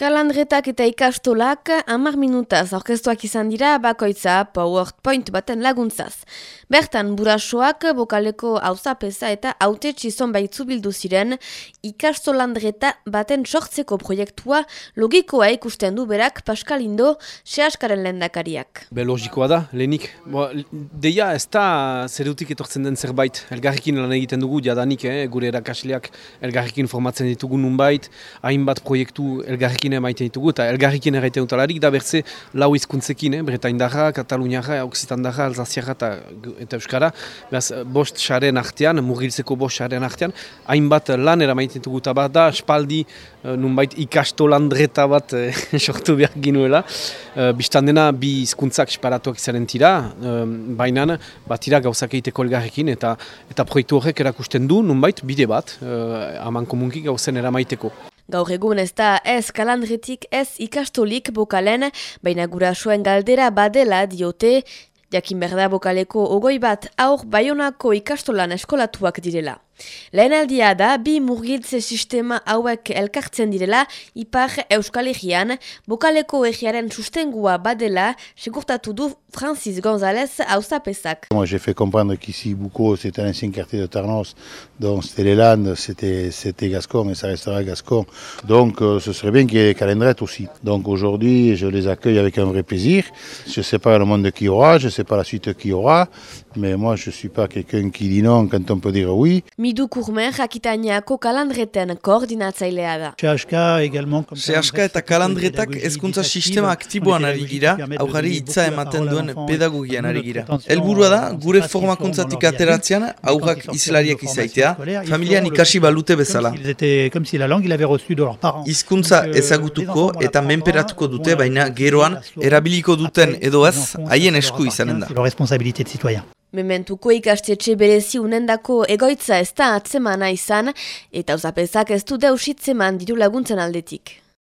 Kalandretak eta ikastolak amar minutaz orkestuak izan dira bakoitza PowerPoint baten laguntzaz. Bertan, burasoak bokaleko hauzapeza eta haute txizon baitzu bildu ziren ikastolandreta baten sortzeko proiektua logikoa ikusten du berak Pascal Indo sehaskaren lendakariak. Be logikoa da, lehenik. Bo, deia ez da zerutik etortzen den zerbait. Elgarrikin lan egiten dugu, jadanik, eh? gure erakasleak elgarrikin formatzen ditugu nunbait, hainbat proiektu elgarrikin elgarrikin emaiten ditugu, eta elgarrikin erraiten dutalarik, da berze lau izkuntzekin, eh? Bretaindarra, Kataluniarra, Oksitandarra, Alzaziarra eta, eta Euskara, behaz bost xaren artean, murgiltzeko bost xaren artean, hainbat lan eramaiten ditugu, eta bat da, espaldi, uh, nunbait ikasto landreta bat uh, sortu behar ginuela, uh, biztan dena bi izkuntzak esparatuak izanen tira, uh, baina bat tira gauzak egiteko elgarrikin, eta eta proiektu horrek erakusten du, nunbait, bide bat, uh, aman komunki gauzen eramaiteko. Gaur egun ez da ez kalandretik ez ikastolik bokalen, baina gurasoen galdera badela diote, jakin berda bokaleko ogoi bat aur baionako ikastolan eskolatuak direla. Lehen aldia da, bi murgiltze sistema hauek elkartzen direla, ipar euskal egian, bokaleko egiaren sustengua badela, segurtatu du Francis González hausapezak. Moi, j'ai fait comprendre qu'ici, Boucault, c'était un ancien quartier de Tarnos, donc c'était les Landes, c'était Gascon et ça restera Gascon. Donc, euh, ce serait bien qu'il y ait des calendrettes aussi. Donc, aujourd'hui, je les accueille avec un vrai plaisir. Je ne sais pas le monde qui aura, je ne sais pas la suite qui aura, mais moi, je ne suis pas quelqu'un qui dit non quand on peut dire oui. Midu Kurmen jakitainiako kalandreten koordinatzailea da. Sehaska eta kalandretak ezkuntza sistema aktiboan ari gira, aurrari hitza ematen duen pedagogian ari gira. Helburua da, gure formakuntzatik ateratzean, aurrak izlariak izaitea, familian ikasi balute bezala. Hizkuntza ezagutuko eta menperatuko dute, baina geroan erabiliko duten edo ez, haien esku izanen da. Mementuko ikastetxe berezi unendako egoitza ez da atzemana izan, eta uzapezak ez du deusitzeman diru laguntzen aldetik.